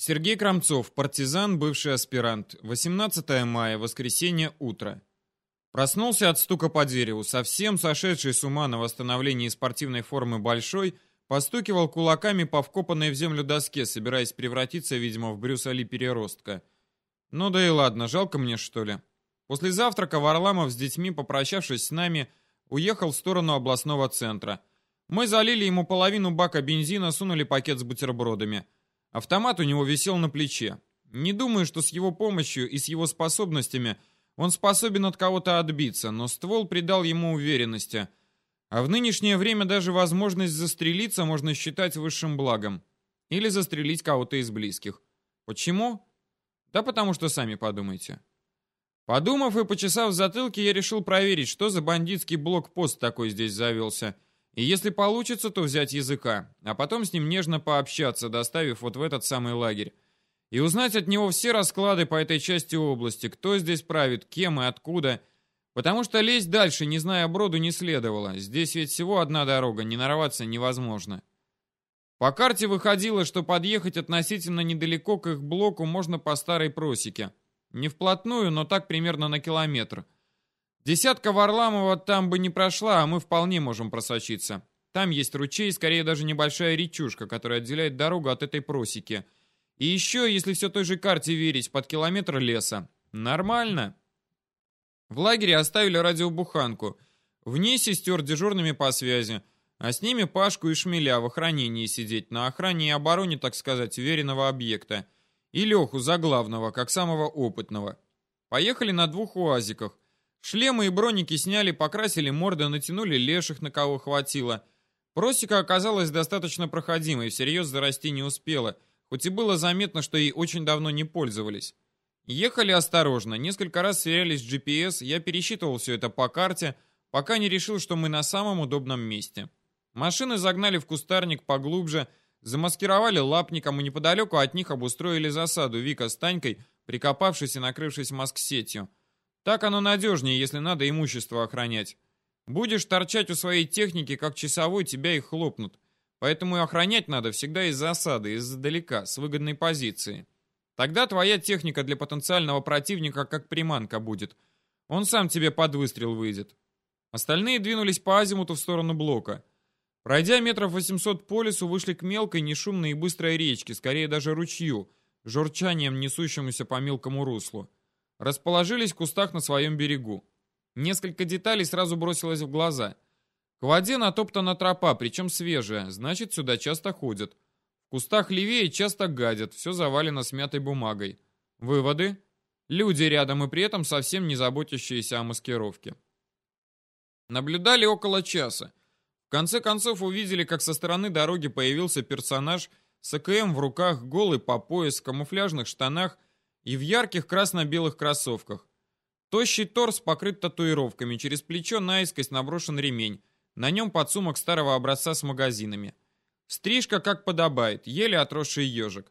Сергей Крамцов, партизан, бывший аспирант. 18 мая, воскресенье, утро. Проснулся от стука по дереву. Совсем сошедший с ума на восстановлении спортивной формы большой, постукивал кулаками по вкопанной в землю доске, собираясь превратиться, видимо, в Брюса Ли переростка. Ну да и ладно, жалко мне, что ли. После завтрака Варламов с детьми, попрощавшись с нами, уехал в сторону областного центра. Мы залили ему половину бака бензина, сунули пакет с бутербродами – Автомат у него висел на плече. Не думаю, что с его помощью и с его способностями он способен от кого-то отбиться, но ствол придал ему уверенности. А в нынешнее время даже возможность застрелиться можно считать высшим благом. Или застрелить кого-то из близких. Почему? Да потому что сами подумайте. Подумав и почесав в затылке, я решил проверить, что за бандитский блокпост такой здесь завелся – и если получится, то взять языка, а потом с ним нежно пообщаться, доставив вот в этот самый лагерь. И узнать от него все расклады по этой части области, кто здесь правит, кем и откуда. Потому что лезть дальше, не зная броду, не следовало. Здесь ведь всего одна дорога, не нарваться невозможно. По карте выходило, что подъехать относительно недалеко к их блоку можно по старой просеке. Не вплотную, но так примерно на километр – Десятка Варламова там бы не прошла, а мы вполне можем просочиться. Там есть ручей, скорее даже небольшая речушка, которая отделяет дорогу от этой просеки. И еще, если все той же карте верить, под километр леса. Нормально. В лагере оставили радиобуханку. В ней сестер дежурными по связи, а с ними Пашку и Шмеля в охранении сидеть, на охране и обороне, так сказать, веренного объекта. И Леху Заглавного, как самого опытного. Поехали на двух уазиках. Шлемы и броники сняли, покрасили морды, натянули леших, на кого хватило. Просека оказалась достаточно проходимой, всерьез зарасти не успела, хоть и было заметно, что ей очень давно не пользовались. Ехали осторожно, несколько раз сверялись с GPS, я пересчитывал все это по карте, пока не решил, что мы на самом удобном месте. Машины загнали в кустарник поглубже, замаскировали лапником и неподалеку от них обустроили засаду Вика с Танькой, прикопавшись и накрывшись маск-сетью. Так оно надежнее, если надо имущество охранять. Будешь торчать у своей техники, как часовой, тебя и хлопнут. Поэтому и охранять надо всегда из засады, издалека, с выгодной позиции. Тогда твоя техника для потенциального противника как приманка будет. Он сам тебе под выстрел выйдет. Остальные двинулись по азимуту в сторону блока. Пройдя метров 800 по лесу, вышли к мелкой, нешумной и быстрой речке, скорее даже ручью, журчанием, несущемуся по мелкому руслу расположились в кустах на своем берегу. Несколько деталей сразу бросилось в глаза. К воде натоптана тропа, причем свежая, значит, сюда часто ходят. В кустах левее часто гадят, все завалено смятой бумагой. Выводы? Люди рядом и при этом совсем не заботящиеся о маскировке. Наблюдали около часа. В конце концов увидели, как со стороны дороги появился персонаж с АКМ в руках, голый по пояс, в камуфляжных штанах и в ярких красно-белых кроссовках. Тощий торс покрыт татуировками, через плечо наискось наброшен ремень, на нем подсумок старого образца с магазинами. Стрижка как подобает, еле отросший ежик.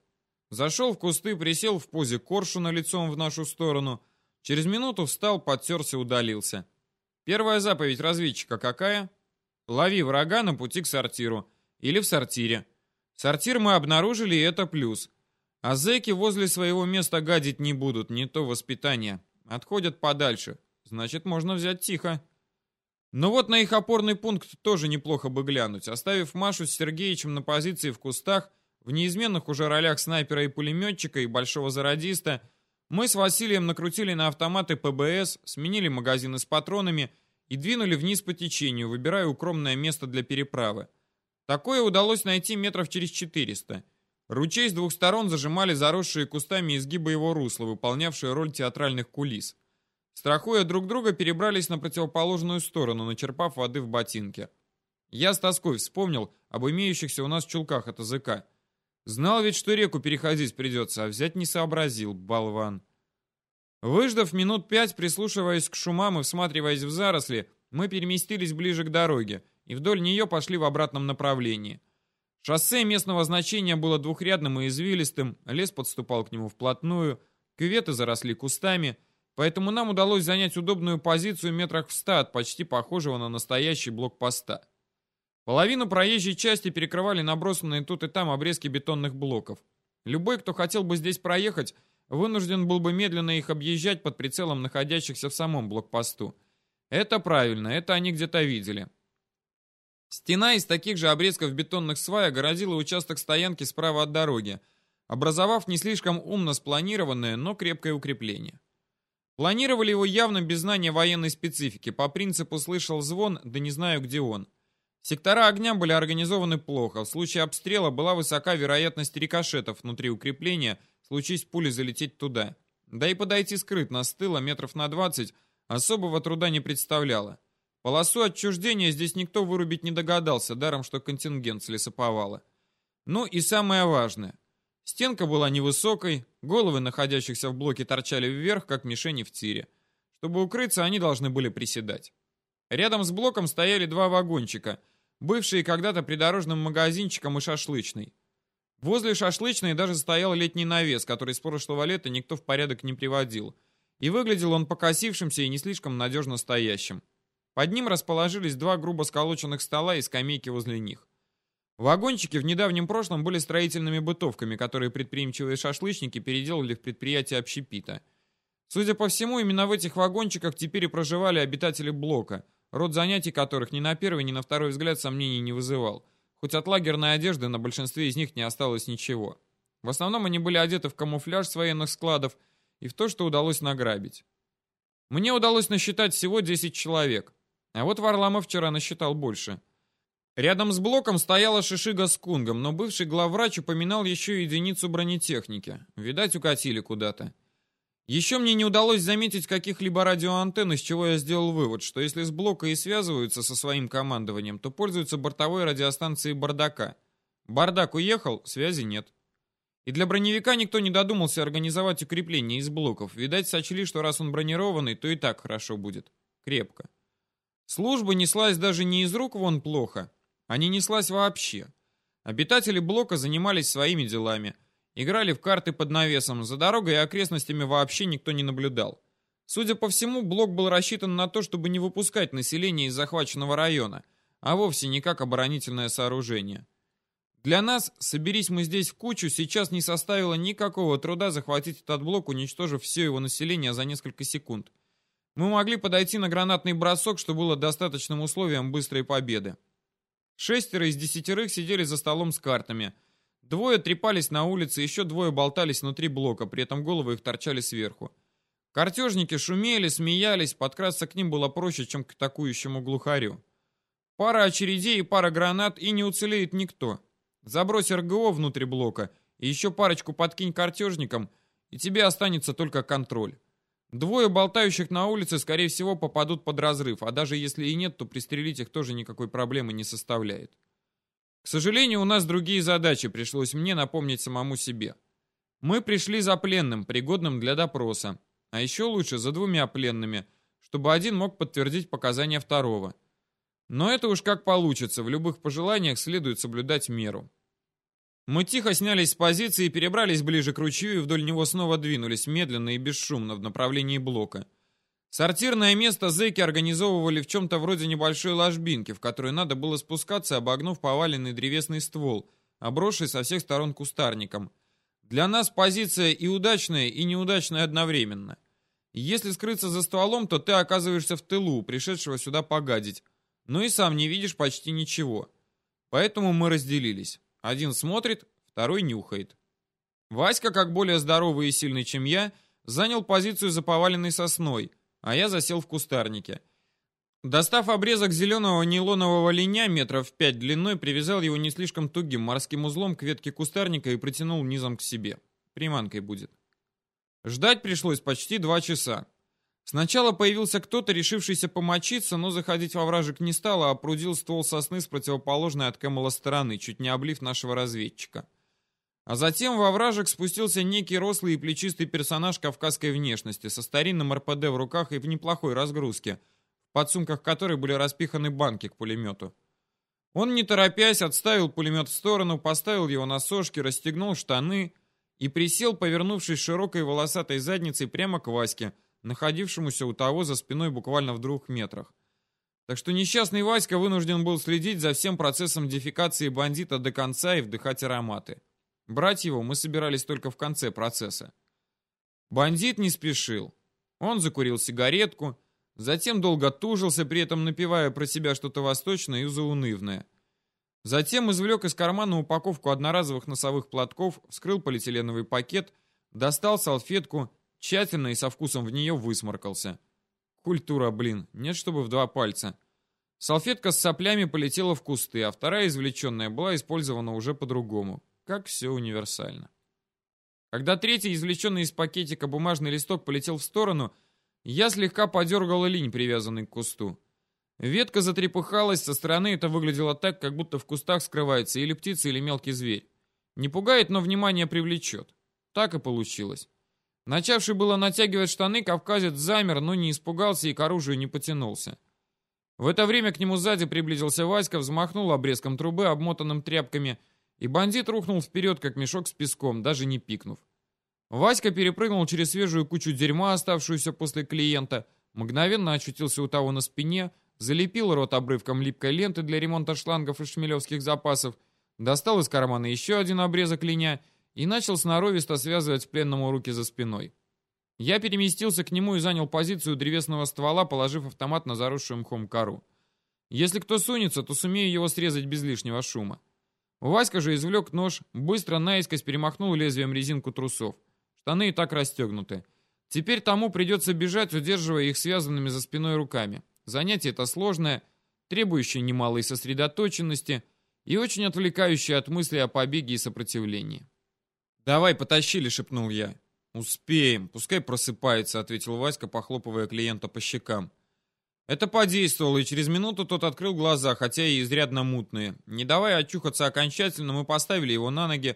Зашел в кусты, присел в позе коршуна лицом в нашу сторону. Через минуту встал, подтерся, удалился. Первая заповедь разведчика какая? Лови врага на пути к сортиру. Или в сортире. Сортир мы обнаружили, и это плюс. А зэки возле своего места гадить не будут, не то воспитание. Отходят подальше. Значит, можно взять тихо. Но вот на их опорный пункт тоже неплохо бы глянуть. Оставив Машу с Сергеичем на позиции в кустах, в неизменных уже ролях снайпера и пулеметчика и большого зародиста, мы с Василием накрутили на автоматы ПБС, сменили магазины с патронами и двинули вниз по течению, выбирая укромное место для переправы. Такое удалось найти метров через 400. Ручей с двух сторон зажимали заросшие кустами изгибы его русла, выполнявшие роль театральных кулис. Страхуя друг друга, перебрались на противоположную сторону, начерпав воды в ботинке. Я с тоской вспомнил об имеющихся у нас чулках от языка. Знал ведь, что реку переходить придется, а взять не сообразил, болван. Выждав минут пять, прислушиваясь к шумам и всматриваясь в заросли, мы переместились ближе к дороге и вдоль нее пошли в обратном направлении. Шоссе местного значения было двухрядным и извилистым, лес подступал к нему вплотную, кюветы заросли кустами, поэтому нам удалось занять удобную позицию метрах в ста от почти похожего на настоящий блокпоста. Половину проезжей части перекрывали набросанные тут и там обрезки бетонных блоков. Любой, кто хотел бы здесь проехать, вынужден был бы медленно их объезжать под прицелом находящихся в самом блокпосту. Это правильно, это они где-то видели. Стена из таких же обрезков бетонных свай огородила участок стоянки справа от дороги, образовав не слишком умно спланированное, но крепкое укрепление. Планировали его явно без знания военной специфики, по принципу «слышал звон, да не знаю, где он». Сектора огня были организованы плохо, в случае обстрела была высока вероятность рикошетов внутри укрепления, случись пули залететь туда. Да и подойти скрытно с тыла метров на 20 особого труда не представляло. Полосу отчуждения здесь никто вырубить не догадался, даром что контингент с лесоповала. Ну и самое важное. Стенка была невысокой, головы находящихся в блоке торчали вверх, как мишени в тире. Чтобы укрыться, они должны были приседать. Рядом с блоком стояли два вагончика, бывшие когда-то придорожным магазинчиком и шашлычной. Возле шашлычной даже стоял летний навес, который с прошлого лета никто в порядок не приводил. И выглядел он покосившимся и не слишком надежно стоящим. Под ним расположились два грубо сколоченных стола и скамейки возле них. Вагончики в недавнем прошлом были строительными бытовками, которые предприимчивые шашлычники переделали в предприятие общепита. Судя по всему, именно в этих вагончиках теперь и проживали обитатели блока, род занятий которых ни на первый, ни на второй взгляд сомнений не вызывал, хоть от лагерной одежды на большинстве из них не осталось ничего. В основном они были одеты в камуфляж с военных складов и в то, что удалось награбить. Мне удалось насчитать всего 10 человек. А вот Варламов вчера насчитал больше. Рядом с блоком стояла шишига с кунгом, но бывший главврач упоминал еще единицу бронетехники. Видать, укатили куда-то. Еще мне не удалось заметить каких-либо радиоантенн, из чего я сделал вывод, что если с блока и связываются со своим командованием, то пользуются бортовой радиостанцией «Бардака». Бардак уехал, связи нет. И для броневика никто не додумался организовать укрепление из блоков. Видать, сочли, что раз он бронированный, то и так хорошо будет. Крепко. Служба неслась даже не из рук вон плохо, а не неслась вообще. Обитатели блока занимались своими делами, играли в карты под навесом, за дорогой и окрестностями вообще никто не наблюдал. Судя по всему, блок был рассчитан на то, чтобы не выпускать население из захваченного района, а вовсе не как оборонительное сооружение. Для нас, соберись мы здесь в кучу, сейчас не составило никакого труда захватить этот блок, уничтожив все его население за несколько секунд. Мы могли подойти на гранатный бросок, что было достаточным условием быстрой победы. Шестеро из десятерых сидели за столом с картами. Двое трепались на улице, еще двое болтались внутри блока, при этом головы их торчали сверху. Картежники шумели, смеялись, подкрасться к ним было проще, чем к атакующему глухарю. Пара очередей и пара гранат, и не уцелеет никто. Забрось РГО внутрь блока, и еще парочку подкинь картежникам, и тебе останется только контроль. Двое болтающих на улице, скорее всего, попадут под разрыв, а даже если и нет, то пристрелить их тоже никакой проблемы не составляет. К сожалению, у нас другие задачи, пришлось мне напомнить самому себе. Мы пришли за пленным, пригодным для допроса, а еще лучше за двумя пленными, чтобы один мог подтвердить показания второго. Но это уж как получится, в любых пожеланиях следует соблюдать меру. Мы тихо снялись с позиции перебрались ближе к ручью и вдоль него снова двинулись, медленно и бесшумно, в направлении блока. Сортирное место зэки организовывали в чем-то вроде небольшой ложбинки, в которой надо было спускаться, обогнув поваленный древесный ствол, обросший со всех сторон кустарником. Для нас позиция и удачная, и неудачная одновременно. Если скрыться за стволом, то ты оказываешься в тылу, пришедшего сюда погадить, но и сам не видишь почти ничего. Поэтому мы разделились. Один смотрит, второй нюхает. Васька, как более здоровый и сильный, чем я, занял позицию за поваленной сосной, а я засел в кустарнике. Достав обрезок зеленого нейлонового линя метров пять длиной, привязал его не слишком тугим морским узлом к ветке кустарника и притянул низом к себе. Приманкой будет. Ждать пришлось почти два часа. Сначала появился кто-то, решившийся помочиться, но заходить во вражек не стал, а опрудил ствол сосны с противоположной от Кэмела стороны, чуть не облив нашего разведчика. А затем во вражек спустился некий рослый и плечистый персонаж кавказской внешности, со старинным РПД в руках и в неплохой разгрузке, в подсумках которой были распиханы банки к пулемету. Он, не торопясь, отставил пулемет в сторону, поставил его на сошки, расстегнул штаны и присел, повернувшись широкой волосатой задницей прямо к Ваське, находившемуся у того за спиной буквально в двух метрах. Так что несчастный Васька вынужден был следить за всем процессом дефекации бандита до конца и вдыхать ароматы. Брать его мы собирались только в конце процесса. Бандит не спешил. Он закурил сигаретку, затем долго тужился, при этом напивая про себя что-то восточное и заунывное. Затем извлек из кармана упаковку одноразовых носовых платков, вскрыл полиэтиленовый пакет, достал салфетку, тщательно и со вкусом в нее высморкался. Культура, блин, нет, чтобы в два пальца. Салфетка с соплями полетела в кусты, а вторая, извлеченная, была использована уже по-другому. Как все универсально. Когда третий, извлеченный из пакетика бумажный листок, полетел в сторону, я слегка подергал линь, привязанный к кусту. Ветка затрепыхалась, со стороны это выглядело так, как будто в кустах скрывается или птица, или мелкий зверь. Не пугает, но внимание привлечет. Так и получилось. Начавший было натягивать штаны, кавказец замер, но не испугался и к оружию не потянулся. В это время к нему сзади приблизился Васька, взмахнул обрезком трубы, обмотанным тряпками, и бандит рухнул вперед, как мешок с песком, даже не пикнув. Васька перепрыгнул через свежую кучу дерьма, оставшуюся после клиента, мгновенно очутился у того на спине, залепил рот обрывком липкой ленты для ремонта шлангов и шмелевских запасов, достал из кармана еще один обрезок линя и начал сноровисто связывать пленному руки за спиной. Я переместился к нему и занял позицию древесного ствола, положив автомат на заросшую мхом кору. Если кто сунется, то сумею его срезать без лишнего шума. Васька же извлек нож, быстро наискось перемахнул лезвием резинку трусов. Штаны и так расстегнуты. Теперь тому придется бежать, удерживая их связанными за спиной руками. Занятие это сложное, требующее немалой сосредоточенности и очень отвлекающее от мысли о побеге и сопротивлении. «Давай, потащили», — шепнул я. «Успеем, пускай просыпается», — ответил Васька, похлопывая клиента по щекам. Это подействовало, и через минуту тот открыл глаза, хотя и изрядно мутные. Не давая очухаться окончательно, мы поставили его на ноги.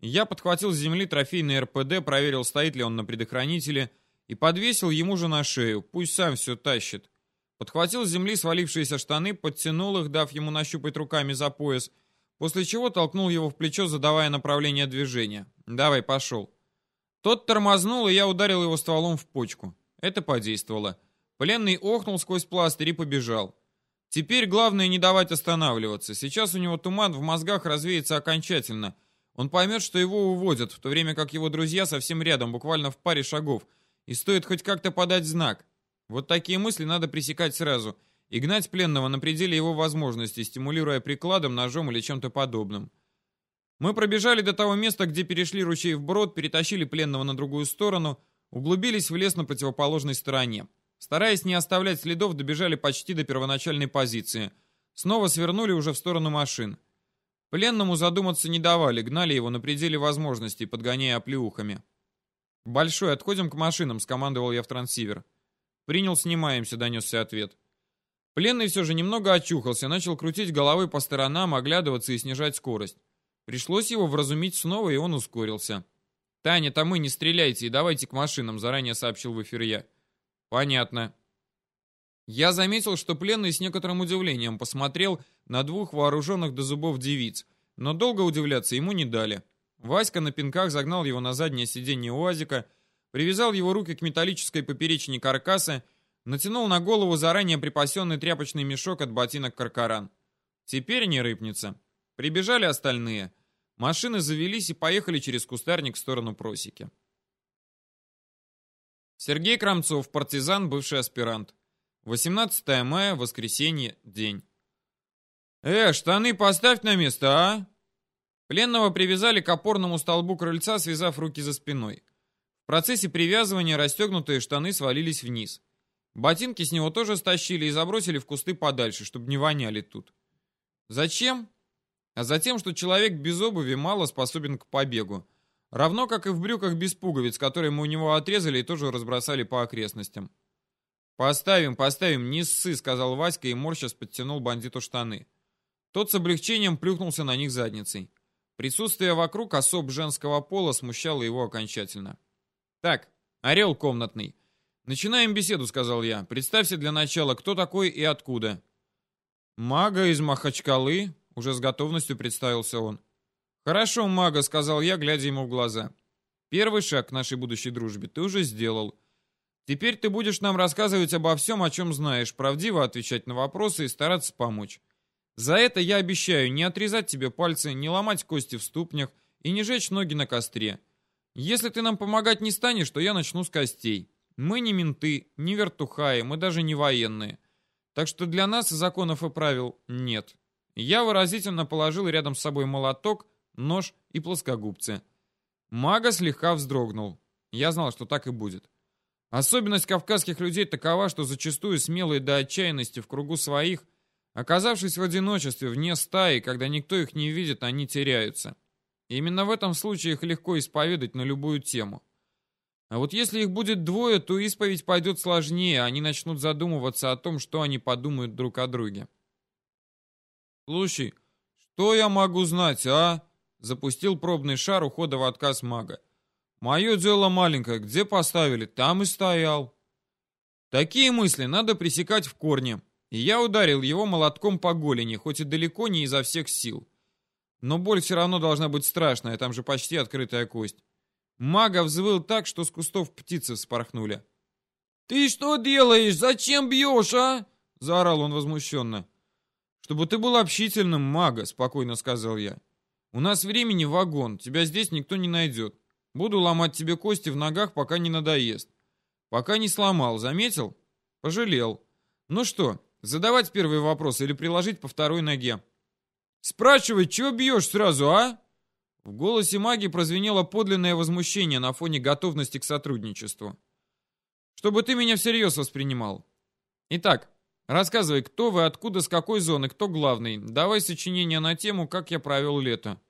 Я подхватил с земли трофейный РПД, проверил, стоит ли он на предохранителе, и подвесил ему же на шею, пусть сам все тащит. Подхватил с земли свалившиеся штаны, подтянул их, дав ему нащупать руками за пояс, после чего толкнул его в плечо, задавая направление движения. «Давай, пошел». Тот тормознул, и я ударил его стволом в почку. Это подействовало. Пленный охнул сквозь пластырь и побежал. Теперь главное не давать останавливаться. Сейчас у него туман в мозгах развеется окончательно. Он поймет, что его уводят, в то время как его друзья совсем рядом, буквально в паре шагов. И стоит хоть как-то подать знак. Вот такие мысли надо пресекать сразу. И гнать пленного на пределе его возможностей, стимулируя прикладом, ножом или чем-то подобным. Мы пробежали до того места, где перешли ручей вброд, перетащили пленного на другую сторону, углубились в лес на противоположной стороне. Стараясь не оставлять следов, добежали почти до первоначальной позиции. Снова свернули уже в сторону машин. Пленному задуматься не давали, гнали его на пределе возможностей, подгоняя оплеухами. «Большой, отходим к машинам», — скомандовал я в трансивер. «Принял, снимаемся», — донесся ответ. Пленный все же немного очухался, начал крутить головой по сторонам, оглядываться и снижать скорость. Пришлось его вразумить снова, и он ускорился. «Таня, там мы не стреляйте и давайте к машинам», — заранее сообщил в эфир я. Понятно. Я заметил, что пленный с некоторым удивлением посмотрел на двух вооруженных до зубов девиц, но долго удивляться ему не дали. Васька на пинках загнал его на заднее сиденье УАЗика, привязал его руки к металлической поперечине каркаса, натянул на голову заранее припасенный тряпочный мешок от ботинок каркаран. Теперь не рыпнется. Прибежали остальные. Машины завелись и поехали через кустарник в сторону просеки. Сергей Крамцов, партизан, бывший аспирант. 18 мая, воскресенье, день. «Э, штаны поставь на место, а?» Пленного привязали к опорному столбу крыльца, связав руки за спиной. В процессе привязывания расстегнутые штаны свалились вниз. Ботинки с него тоже стащили и забросили в кусты подальше, чтобы не воняли тут. Зачем? А затем, что человек без обуви мало способен к побегу. Равно как и в брюках без пуговиц, которые мы у него отрезали и тоже разбросали по окрестностям. «Поставим, поставим, не ссы», — сказал Васька и морщас подтянул бандиту штаны. Тот с облегчением плюхнулся на них задницей. Присутствие вокруг особ женского пола смущало его окончательно. «Так, орел комнатный. Начинаем беседу», — сказал я. «Представься для начала, кто такой и откуда». «Мага из Махачкалы», — уже с готовностью представился он. «Хорошо, мага», — сказал я, глядя ему в глаза. «Первый шаг к нашей будущей дружбе ты уже сделал. Теперь ты будешь нам рассказывать обо всем, о чем знаешь, правдиво отвечать на вопросы и стараться помочь. За это я обещаю не отрезать тебе пальцы, не ломать кости в ступнях и не жечь ноги на костре. Если ты нам помогать не станешь, то я начну с костей. Мы не менты, не вертухаи, мы даже не военные. Так что для нас законов и правил нет. Я выразительно положил рядом с собой молоток, нож и плоскогубцы. Мага слегка вздрогнул. Я знал, что так и будет. Особенность кавказских людей такова, что зачастую смелые до отчаянности в кругу своих, оказавшись в одиночестве, вне стаи, когда никто их не видит, они теряются. Именно в этом случае их легко исповедать на любую тему. А вот если их будет двое, то исповедь пойдет сложнее, они начнут задумываться о том, что они подумают друг о друге. «Слушай, что я могу знать, а?» Запустил пробный шар ухода в отказ мага. «Мое дело маленькое, где поставили, там и стоял». Такие мысли надо пресекать в корне, и я ударил его молотком по голени, хоть и далеко не изо всех сил. Но боль все равно должна быть страшная, там же почти открытая кость. Мага взвыл так, что с кустов птицы вспорхнули. «Ты что делаешь? Зачем бьешь, а?» — заорал он возмущенно. «Чтобы ты был общительным, мага», — спокойно сказал я. «У нас времени вагон, тебя здесь никто не найдет. Буду ломать тебе кости в ногах, пока не надоест. Пока не сломал, заметил? Пожалел. Ну что, задавать первый вопрос или приложить по второй ноге?» «Спрашивай, чего бьешь сразу, а?» В голосе маги прозвенело подлинное возмущение на фоне готовности к сотрудничеству. «Чтобы ты меня всерьез воспринимал. Итак, Рассказывай, кто вы, откуда, с какой зоны, кто главный. Давай сочинение на тему, как я провел лето.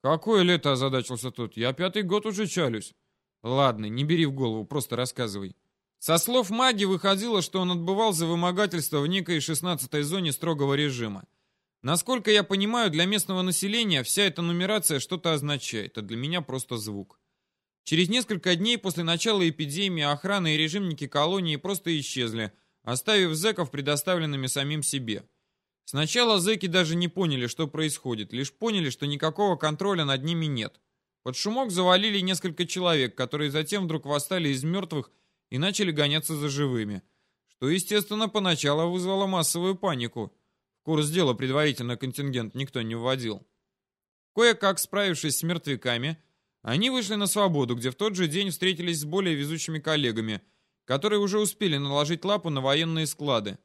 Какое лето, озадачился тут? Я пятый год уже чалюсь. Ладно, не бери в голову, просто рассказывай. Со слов маги выходило, что он отбывал за вымогательство в некой 16-й зоне строгого режима. Насколько я понимаю, для местного населения вся эта нумерация что-то означает, а для меня просто звук. Через несколько дней после начала эпидемии охрана и режимники колонии просто исчезли – оставив зэков предоставленными самим себе. Сначала зэки даже не поняли, что происходит, лишь поняли, что никакого контроля над ними нет. Под шумок завалили несколько человек, которые затем вдруг восстали из мертвых и начали гоняться за живыми, что, естественно, поначалу вызвало массовую панику. В курс дела предварительно контингент никто не вводил. Кое-как справившись с мертвяками, они вышли на свободу, где в тот же день встретились с более везучими коллегами – которые уже успели наложить лапу на военные склады.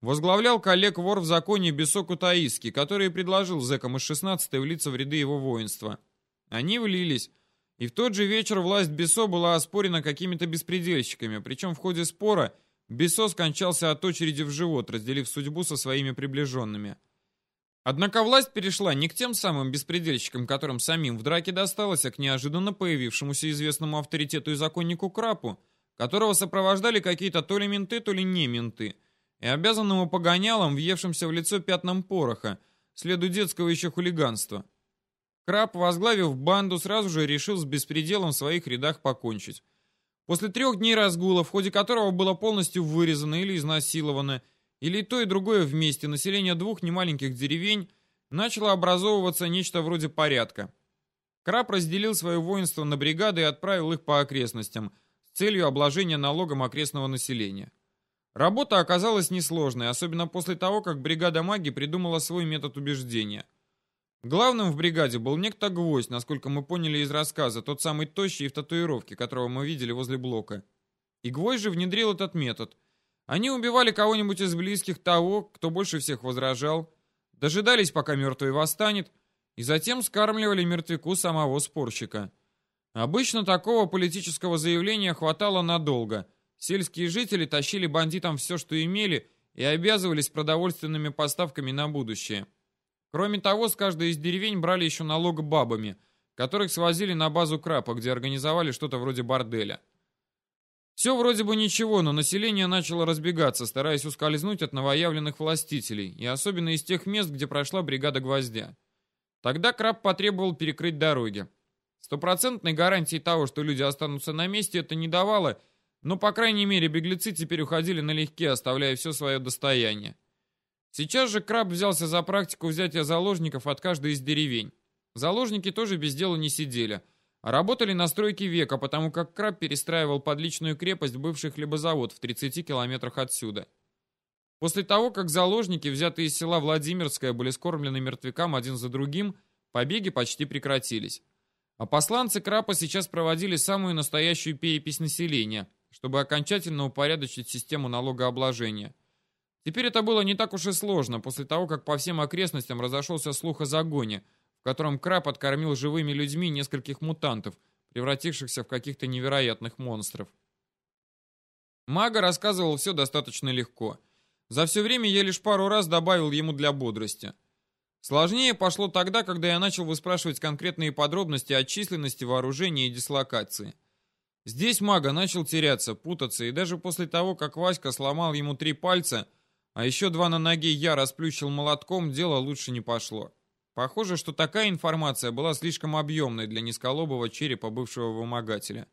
Возглавлял коллег вор в законе Бесоку Таиски, который предложил зэкам из 16-й влиться в ряды его воинства. Они влились, и в тот же вечер власть Бесо была оспорена какими-то беспредельщиками, причем в ходе спора Бесо скончался от очереди в живот, разделив судьбу со своими приближенными. Однако власть перешла не к тем самым беспредельщикам, которым самим в драке досталось, а к неожиданно появившемуся известному авторитету и законнику Крапу – которого сопровождали какие-то то ли менты, то ли не менты, и обязанному погонялом, въевшимся в лицо пятном пороха, следу детского еще хулиганства. Краб, возглавив банду, сразу же решил с беспределом в своих рядах покончить. После трех дней разгула, в ходе которого было полностью вырезано или изнасиловано, или то и другое вместе, население двух немаленьких деревень, начало образовываться нечто вроде порядка. Краб разделил свое воинство на бригады и отправил их по окрестностям – целью обложения налогом окрестного населения. Работа оказалась несложной, особенно после того, как бригада маги придумала свой метод убеждения. Главным в бригаде был некто Гвоздь, насколько мы поняли из рассказа, тот самый тощий в татуировке, которого мы видели возле блока. И Гвоздь же внедрил этот метод. Они убивали кого-нибудь из близких того, кто больше всех возражал, дожидались, пока мертвый восстанет, и затем скармливали мертвяку самого спорщика. Обычно такого политического заявления хватало надолго. Сельские жители тащили бандитам все, что имели, и обязывались продовольственными поставками на будущее. Кроме того, с каждой из деревень брали еще налог бабами, которых свозили на базу Крапа, где организовали что-то вроде борделя. Все вроде бы ничего, но население начало разбегаться, стараясь ускользнуть от новоявленных властителей, и особенно из тех мест, где прошла бригада гвоздя. Тогда Краб потребовал перекрыть дороги. Стопроцентной гарантии того, что люди останутся на месте, это не давало, но, по крайней мере, беглецы теперь уходили налегке, оставляя все свое достояние. Сейчас же Краб взялся за практику взятия заложников от каждой из деревень. Заложники тоже без дела не сидели, а работали на стройке века, потому как Краб перестраивал под личную крепость бывший хлебозавод в 30 километрах отсюда. После того, как заложники, взятые из села Владимирское, были скормлены мертвякам один за другим, побеги почти прекратились. А посланцы Крапа сейчас проводили самую настоящую перепись населения, чтобы окончательно упорядочить систему налогообложения. Теперь это было не так уж и сложно, после того, как по всем окрестностям разошелся слух о загоне, в котором Краб откормил живыми людьми нескольких мутантов, превратившихся в каких-то невероятных монстров. Мага рассказывал все достаточно легко. За все время я лишь пару раз добавил ему для бодрости. Сложнее пошло тогда, когда я начал выспрашивать конкретные подробности о численности вооружения и дислокации. Здесь мага начал теряться, путаться, и даже после того, как Васька сломал ему три пальца, а еще два на ноге я расплющил молотком, дело лучше не пошло. Похоже, что такая информация была слишком объемной для низколобого черепа бывшего вымогателя.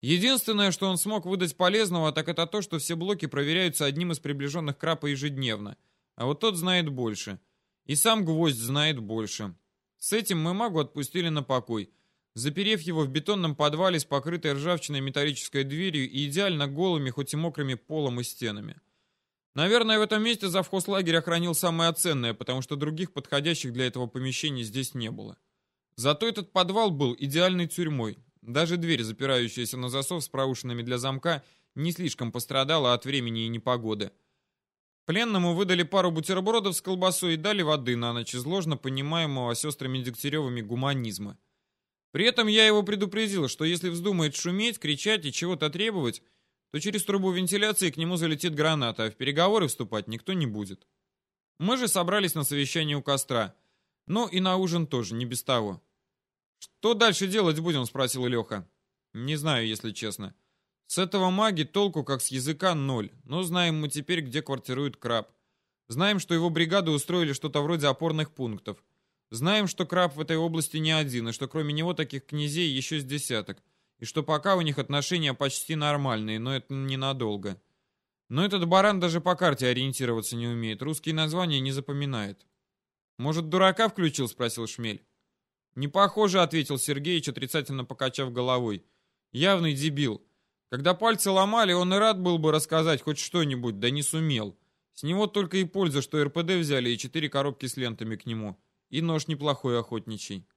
Единственное, что он смог выдать полезного, так это то, что все блоки проверяются одним из приближенных крапа ежедневно, а вот тот знает больше — и сам гвоздь знает больше. С этим мы магу отпустили на покой, заперев его в бетонном подвале с покрытой ржавчиной металлической дверью и идеально голыми, хоть и мокрыми полом и стенами. Наверное, в этом месте завхоз лагеря хранил самое ценное, потому что других подходящих для этого помещений здесь не было. Зато этот подвал был идеальной тюрьмой. Даже дверь, запирающаяся на засов с проушинами для замка, не слишком пострадала от времени и непогоды. Пленному выдали пару бутербродов с колбасой и дали воды на ночь из ложно понимаемого сестрами Дегтяревыми гуманизма. При этом я его предупредил, что если вздумает шуметь, кричать и чего-то требовать, то через трубу вентиляции к нему залетит граната, а в переговоры вступать никто не будет. Мы же собрались на совещание у костра. Ну и на ужин тоже, не без того. «Что дальше делать будем?» — спросил Леха. «Не знаю, если честно. С этого маги толку как с языка ноль, но знаем мы теперь, где квартирует краб. Знаем, что его бригады устроили что-то вроде опорных пунктов. Знаем, что краб в этой области не один, и что кроме него таких князей еще с десяток. И что пока у них отношения почти нормальные, но это ненадолго. Но этот баран даже по карте ориентироваться не умеет, русские названия не запоминает. «Может, дурака включил?» — спросил Шмель. «Не похоже», — ответил Сергеич, отрицательно покачав головой. «Явный дебил. Когда пальцы ломали, он и рад был бы рассказать хоть что-нибудь, да не сумел. С него только и польза, что РПД взяли и четыре коробки с лентами к нему. И нож неплохой охотничий.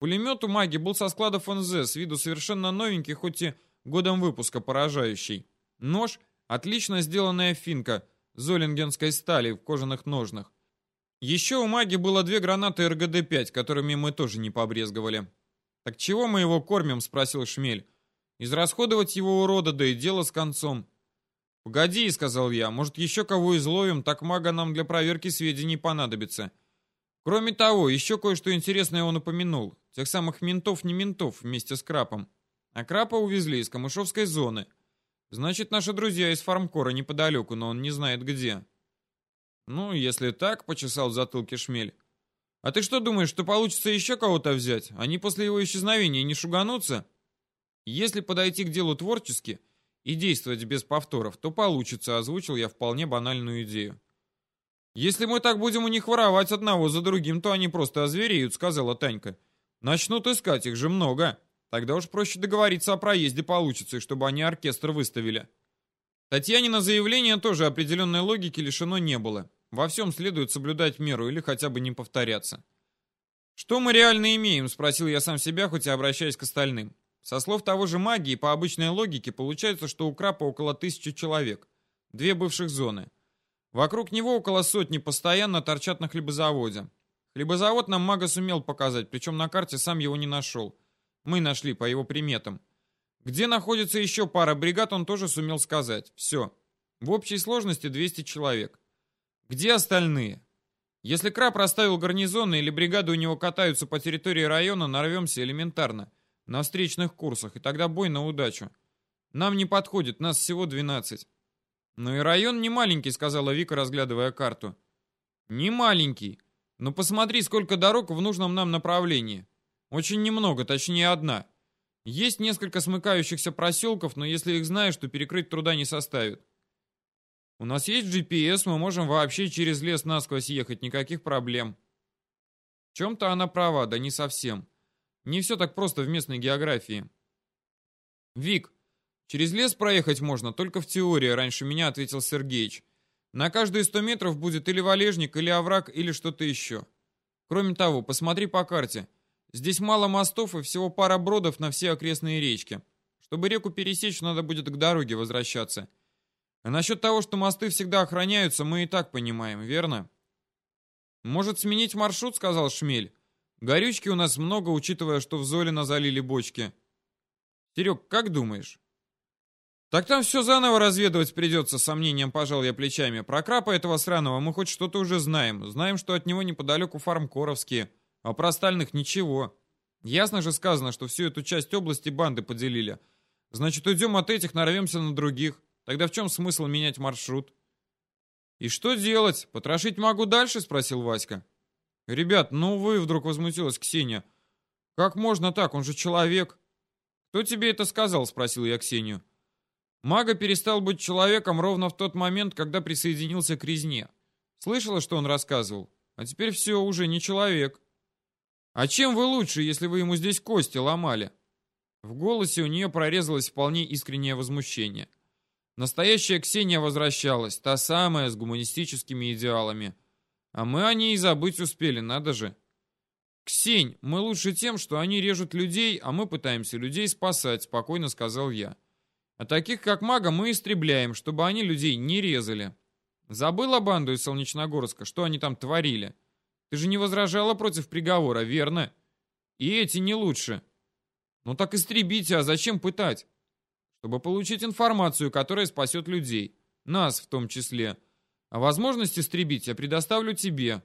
Пулемет у маги был со складов НЗ, с виду совершенно новенький, хоть и годом выпуска поражающий. Нож — отлично сделанная финка золингенской стали в кожаных ножнах. Еще у маги было две гранаты РГД-5, которыми мы тоже не побрезговали. «Так чего мы его кормим?» — спросил Шмель. Израсходовать его урода, да и дело с концом. «Погоди», — сказал я, — «может, еще кого изловим, так мага нам для проверки сведений понадобится». Кроме того, еще кое-что интересное он упомянул. Тех самых ментов не ментов вместе с Крапом. А Крапа увезли из Камышовской зоны. Значит, наши друзья из фармкора неподалеку, но он не знает где. Ну, если так, почесал в затылке шмель. А ты что думаешь, что получится еще кого-то взять? Они после его исчезновения не шуганутся? Если подойти к делу творчески и действовать без повторов, то получится, озвучил я вполне банальную идею. «Если мы так будем у них воровать одного за другим, то они просто озвереют», — сказала Танька. «Начнут искать, их же много. Тогда уж проще договориться о проезде получится, и чтобы они оркестр выставили». Татьяне на заявление тоже определенной логики лишено не было. Во всем следует соблюдать меру или хотя бы не повторяться. «Что мы реально имеем?» — спросил я сам себя, хоть и обращаясь к остальным. Со слов того же магии, по обычной логике, получается, что у Крапа около тысячи человек. Две бывших зоны. Вокруг него около сотни постоянно торчат на хлебозаводе. Хлебозавод нам мага сумел показать, причем на карте сам его не нашел. Мы нашли по его приметам. Где находится еще пара бригад, он тоже сумел сказать. Все. В общей сложности 200 человек. Где остальные? Если Краб расставил гарнизоны или бригады у него катаются по территории района, нарвемся элементарно на встречных курсах, и тогда бой на удачу. Нам не подходит, нас всего 12. Ну и район не маленький, сказала Вика, разглядывая карту. Не маленький, но посмотри, сколько дорог в нужном нам направлении. Очень немного, точнее одна. Есть несколько смыкающихся проселков, но если их знаешь, то перекрыть труда не составит. У нас есть GPS, мы можем вообще через лес насквозь ехать, никаких проблем. В чем-то она права, да не совсем. Не все так просто в местной географии. Вик, через лес проехать можно, только в теории, раньше меня ответил Сергеич. На каждые 100 метров будет или валежник, или овраг, или что-то еще. Кроме того, посмотри по карте. Здесь мало мостов и всего пара бродов на все окрестные речки. Чтобы реку пересечь, надо будет к дороге возвращаться. А насчет того, что мосты всегда охраняются, мы и так понимаем, верно? Может сменить маршрут, сказал Шмель. Горючки у нас много, учитывая, что в Золино залили бочки. Серег, как думаешь? Так там все заново разведывать придется, сомнением пожал я плечами. Про крапа этого сраного мы хоть что-то уже знаем. Знаем, что от него неподалеку фарм Коровские, а про остальных ничего. Ясно же сказано, что всю эту часть области банды поделили. Значит, уйдем от этих, нарвемся на других. Тогда в чем смысл менять маршрут? «И что делать? Потрошить могу дальше?» — спросил Васька. «Ребят, ну вы!» — вдруг возмутилась Ксения. «Как можно так? Он же человек!» «Кто тебе это сказал?» — спросил я Ксению. Мага перестал быть человеком ровно в тот момент, когда присоединился к резне. Слышала, что он рассказывал? А теперь все, уже не человек. А чем вы лучше, если вы ему здесь кости ломали? В голосе у нее прорезалось вполне искреннее возмущение. Настоящая Ксения возвращалась, та самая, с гуманистическими идеалами. А мы о ней забыть успели, надо же. «Ксень, мы лучше тем, что они режут людей, а мы пытаемся людей спасать», — спокойно сказал я. «А таких, как мага, мы истребляем, чтобы они людей не резали». Забыла банду из Солнечногорска, что они там творили? Ты же не возражала против приговора, верно? И эти не лучше. Ну так истребите, а зачем пытать? Чтобы получить информацию, которая спасет людей. Нас в том числе. А возможность истребить я предоставлю тебе.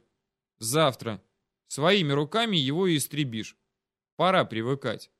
Завтра. Своими руками его и истребишь. Пора привыкать.